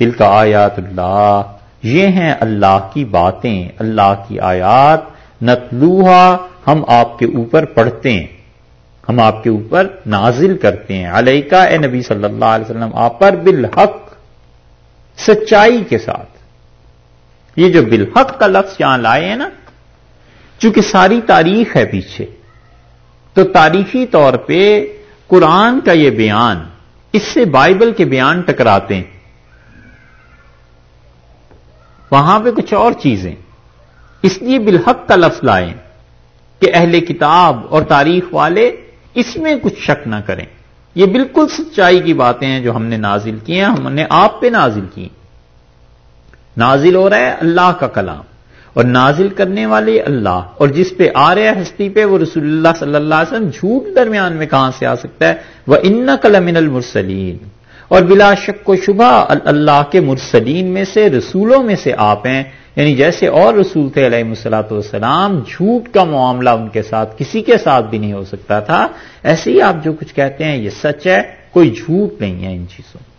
دل کا آیات اللہ، یہ ہیں اللہ کی باتیں، اللہ کی آیات، نتلوہا ہم آپ کے اوپر پڑھتے ہیں، ہم آپ کے اوپر نازل کرتے ہیں۔ علیکہ اے نبی صلی اللہ علیہ وسلم، آپ پر بالحق، سچائی کے ساتھ۔ یہ جو بالحق کا لفظ یہاں لائے ہیں نا، چونکہ ساری تاریخ ہے پیچھے۔ تو تاریخی طور پہ قرآن کا یہ بیان، اس سے بائبل کے بیان ٹکراتے ہیں۔ وہاں پہ کچھ اور چیزیں۔ اس لیے بالحق کا لفظ لائیں کہ اہل کتاب اور تاریخ والے اس میں کچھ شک نہ کریں۔ یہ بالکل سچائی کی باتیں ہیں جو ہم نے نازل کی ہیں، ہم نے آپ پہ نازل کی۔ نازل ہو رہا ہے اللہ کا کلام اور نازل کرنے والے اللہ۔ اور جس پہ آ رہے ہستی پہ، وہ رسول اللہ صلی اللہ علیہ وسلم جھوٹ درمیان میں کہاں سے آ سکتا ہے؟ وہ ان کلمن المرسلین اور بلا شک و شبہ اللہ کے مرسلین میں سے، رسولوں میں سے آپ ہیں۔ یعنی جیسے اور رسول تھے علیہ مسلاۃ والسلام، جھوٹ کا معاملہ ان کے ساتھ کسی کے ساتھ بھی نہیں ہو سکتا تھا۔ ایسے ہی آپ جو کچھ کہتے ہیں، یہ سچ ہے، کوئی جھوٹ نہیں ہے ان چیزوں